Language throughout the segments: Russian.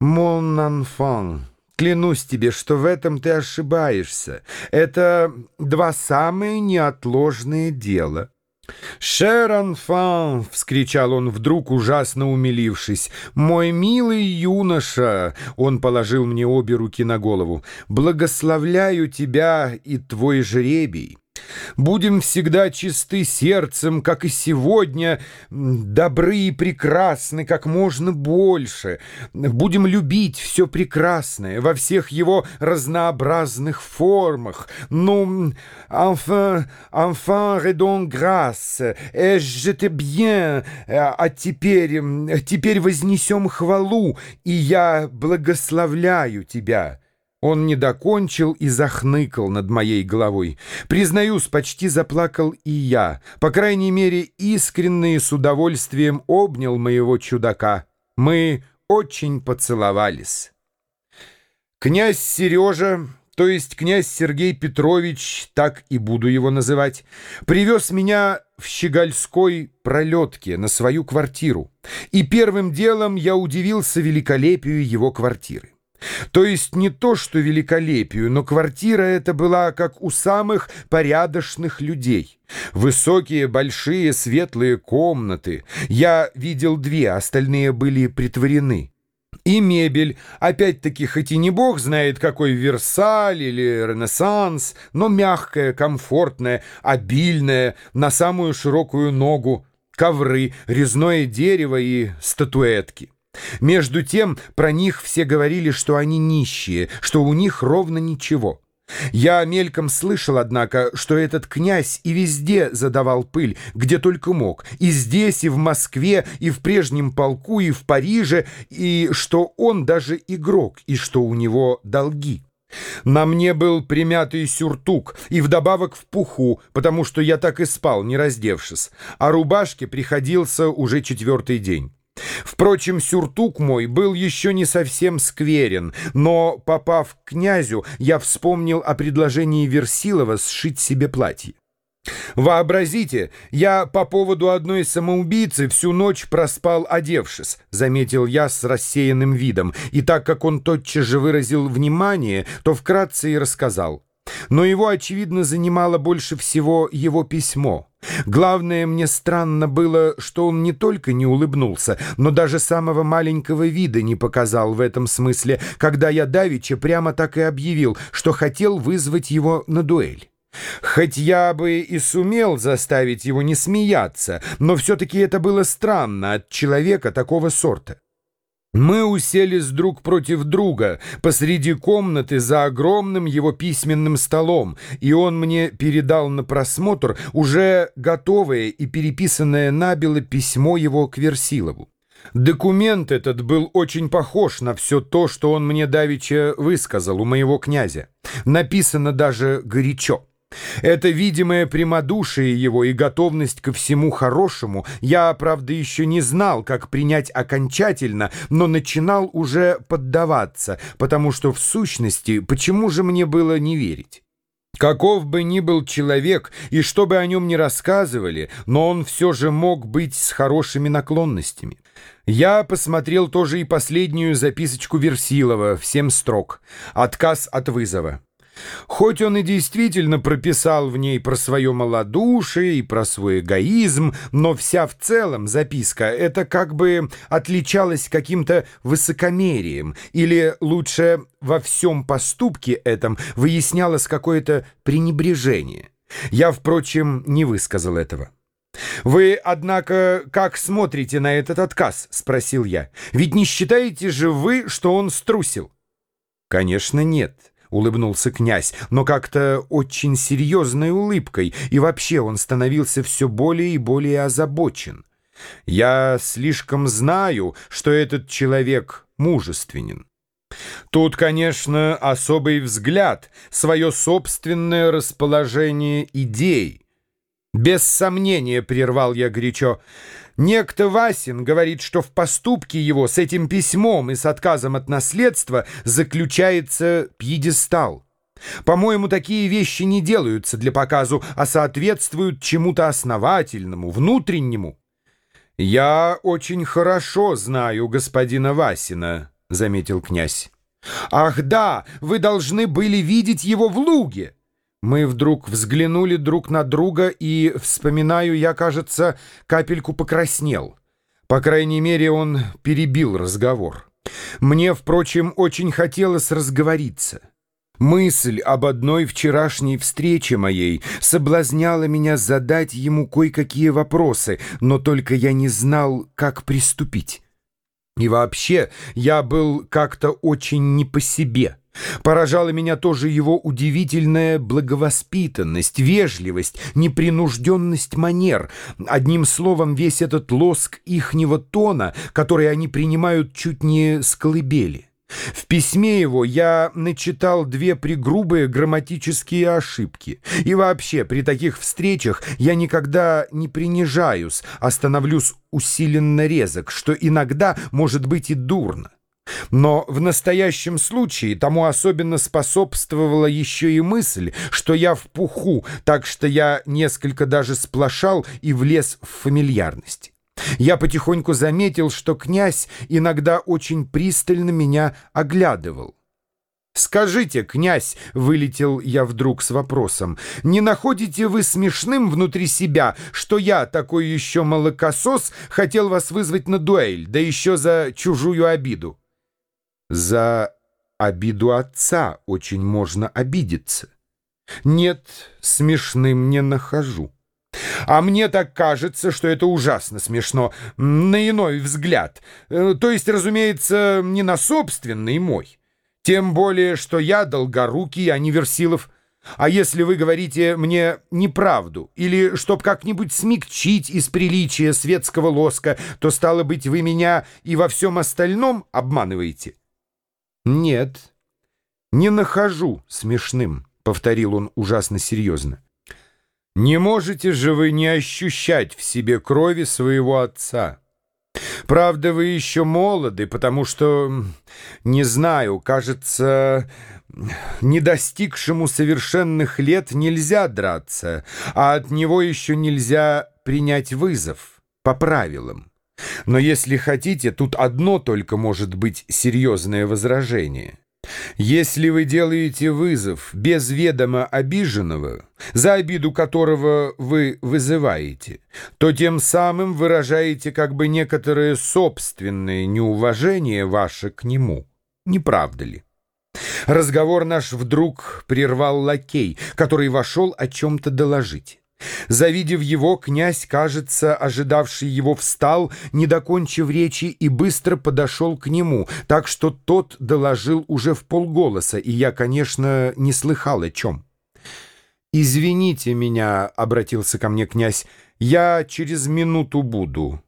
«Мон анфан, клянусь тебе, что в этом ты ошибаешься. Это два самые неотложные дела». «Шер анфан!» — вскричал он вдруг, ужасно умилившись. «Мой милый юноша!» — он положил мне обе руки на голову. «Благословляю тебя и твой жребий!» Будем всегда чисты сердцем, как и сегодня, добры и прекрасны как можно больше. Будем любить все прекрасное во всех его разнообразных формах. Ну, enfin, enfin, redon grâce, et je te bien. А теперь, теперь вознесем хвалу, и я благословляю тебя». Он не докончил и захныкал над моей головой. Признаюсь, почти заплакал и я. По крайней мере, искренне и с удовольствием обнял моего чудака. Мы очень поцеловались. Князь Сережа, то есть князь Сергей Петрович, так и буду его называть, привез меня в Щегольской пролетке на свою квартиру. И первым делом я удивился великолепию его квартиры. То есть не то, что великолепию, но квартира эта была как у самых порядочных людей. Высокие, большие, светлые комнаты. Я видел две, остальные были притворены. И мебель, опять-таки, хоть и не бог знает, какой Версаль или Ренессанс, но мягкая, комфортная, обильная, на самую широкую ногу, ковры, резное дерево и статуэтки. Между тем про них все говорили, что они нищие, что у них ровно ничего. Я мельком слышал, однако, что этот князь и везде задавал пыль, где только мог, и здесь, и в Москве, и в прежнем полку, и в Париже, и что он даже игрок, и что у него долги. На мне был примятый сюртук и вдобавок в пуху, потому что я так и спал, не раздевшись, а рубашке приходился уже четвертый день. Впрочем, сюртук мой был еще не совсем скверен, но, попав к князю, я вспомнил о предложении Версилова сшить себе платье. «Вообразите, я по поводу одной самоубийцы всю ночь проспал, одевшись», — заметил я с рассеянным видом, и так как он тотчас же выразил внимание, то вкратце и рассказал. Но его, очевидно, занимало больше всего его письмо. Главное, мне странно было, что он не только не улыбнулся, но даже самого маленького вида не показал в этом смысле, когда я давеча прямо так и объявил, что хотел вызвать его на дуэль. Хоть я бы и сумел заставить его не смеяться, но все-таки это было странно от человека такого сорта. Мы уселись друг против друга посреди комнаты за огромным его письменным столом, и он мне передал на просмотр уже готовое и переписанное набело письмо его к Версилову. Документ этот был очень похож на все то, что он мне давеча высказал у моего князя. Написано даже горячо. Это видимое прямодушие его и готовность ко всему хорошему я, правда, еще не знал, как принять окончательно, но начинал уже поддаваться, потому что, в сущности, почему же мне было не верить? Каков бы ни был человек, и что бы о нем ни рассказывали, но он все же мог быть с хорошими наклонностями. Я посмотрел тоже и последнюю записочку Версилова в семь строк. Отказ от вызова. Хоть он и действительно прописал в ней про свое малодушие и про свой эгоизм, но вся в целом записка это как бы отличалась каким-то высокомерием, или лучше во всем поступке этом выяснялось какое-то пренебрежение. Я, впрочем, не высказал этого. «Вы, однако, как смотрите на этот отказ?» — спросил я. «Ведь не считаете же вы, что он струсил?» «Конечно, нет». — улыбнулся князь, но как-то очень серьезной улыбкой, и вообще он становился все более и более озабочен. «Я слишком знаю, что этот человек мужественен». Тут, конечно, особый взгляд, свое собственное расположение идей. Без сомнения, прервал я горячо, Некто Васин говорит, что в поступке его с этим письмом и с отказом от наследства заключается пьедестал. По-моему, такие вещи не делаются для показу, а соответствуют чему-то основательному, внутреннему. «Я очень хорошо знаю господина Васина», — заметил князь. «Ах да, вы должны были видеть его в луге!» Мы вдруг взглянули друг на друга, и, вспоминаю, я, кажется, капельку покраснел. По крайней мере, он перебил разговор. Мне, впрочем, очень хотелось разговориться. Мысль об одной вчерашней встрече моей соблазняла меня задать ему кое-какие вопросы, но только я не знал, как приступить. И вообще, я был как-то очень не по себе. Поражала меня тоже его удивительная благовоспитанность, вежливость, непринужденность манер. Одним словом, весь этот лоск ихнего тона, который они принимают чуть не с колыбели. В письме его я начитал две пригрубые грамматические ошибки. И вообще, при таких встречах я никогда не принижаюсь, а усиленно резок, что иногда может быть и дурно. Но в настоящем случае тому особенно способствовала еще и мысль, что я в пуху, так что я несколько даже сплошал и влез в фамильярность. Я потихоньку заметил, что князь иногда очень пристально меня оглядывал. «Скажите, князь», — вылетел я вдруг с вопросом, «не находите вы смешным внутри себя, что я, такой еще молокосос, хотел вас вызвать на дуэль, да еще за чужую обиду?» «За обиду отца очень можно обидеться». «Нет, смешным не нахожу». А мне так кажется, что это ужасно смешно, на иной взгляд. Э, то есть, разумеется, не на собственный мой. Тем более, что я долгорукий, а не Версилов. А если вы говорите мне неправду, или чтоб как-нибудь смягчить из приличия светского лоска, то, стало быть, вы меня и во всем остальном обманываете? Нет, не нахожу смешным, — повторил он ужасно серьезно. Не можете же вы не ощущать в себе крови своего отца. Правда, вы еще молоды, потому что, не знаю, кажется, не достигшему совершенных лет нельзя драться, а от него еще нельзя принять вызов по правилам. Но если хотите, тут одно только может быть серьезное возражение. Если вы делаете вызов без ведома обиженного, за обиду которого вы вызываете, то тем самым выражаете как бы некоторое собственное неуважение ваше к нему. Не правда ли? Разговор наш вдруг прервал лакей, который вошел о чем-то доложить. Завидев его, князь, кажется, ожидавший его, встал, не докончив речи, и быстро подошел к нему, так что тот доложил уже в полголоса, и я, конечно, не слыхал о чем. «Извините меня», — обратился ко мне князь, — «я через минуту буду».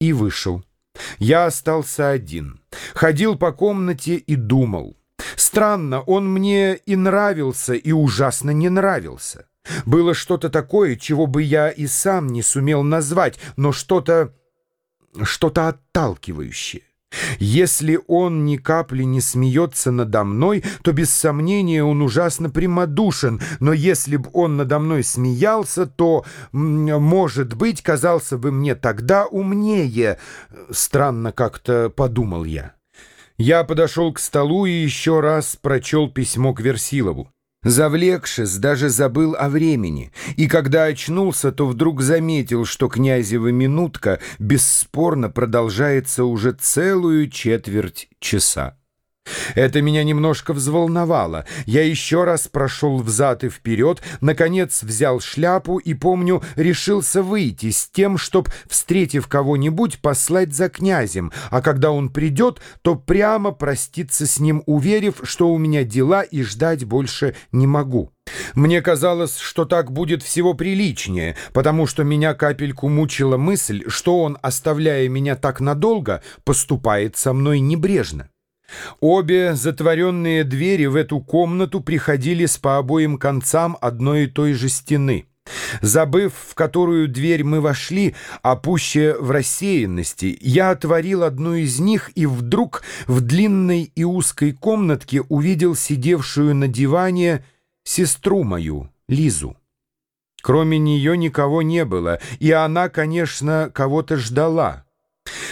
И вышел. Я остался один. Ходил по комнате и думал. Странно, он мне и нравился, и ужасно не нравился. Было что-то такое, чего бы я и сам не сумел назвать, но что-то... что-то отталкивающее. Если он ни капли не смеется надо мной, то без сомнения он ужасно прямодушен, но если бы он надо мной смеялся, то, может быть, казался бы мне тогда умнее. Странно как-то подумал я. Я подошел к столу и еще раз прочел письмо к Версилову. Завлекшись, даже забыл о времени, и когда очнулся, то вдруг заметил, что князева минутка бесспорно продолжается уже целую четверть часа. Это меня немножко взволновало. Я еще раз прошел взад и вперед, наконец взял шляпу и, помню, решился выйти с тем, чтоб, встретив кого-нибудь, послать за князем, а когда он придет, то прямо проститься с ним, уверив, что у меня дела и ждать больше не могу. Мне казалось, что так будет всего приличнее, потому что меня капельку мучила мысль, что он, оставляя меня так надолго, поступает со мной небрежно. Обе затворенные двери в эту комнату приходились по обоим концам одной и той же стены. Забыв, в которую дверь мы вошли, а пуще в рассеянности, я отворил одну из них и вдруг в длинной и узкой комнатке увидел сидевшую на диване сестру мою, Лизу. Кроме нее никого не было, и она, конечно, кого-то ждала.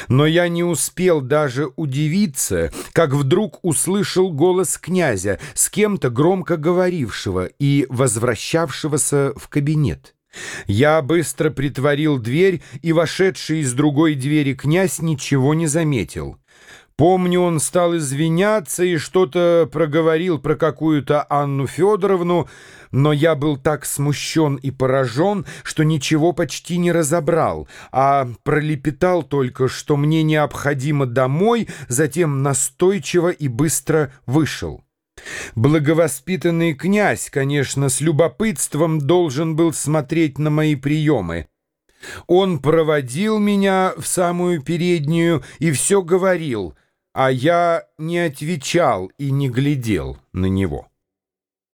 Но я не успел даже удивиться, как вдруг услышал голос князя, с кем-то громко говорившего и возвращавшегося в кабинет. Я быстро притворил дверь, и вошедший из другой двери князь ничего не заметил. Помню, он стал извиняться и что-то проговорил про какую-то Анну Федоровну, но я был так смущен и поражен, что ничего почти не разобрал, а пролепетал только, что мне необходимо домой, затем настойчиво и быстро вышел. Благовоспитанный князь, конечно, с любопытством должен был смотреть на мои приемы. Он проводил меня в самую переднюю и все говорил, а я не отвечал и не глядел на него.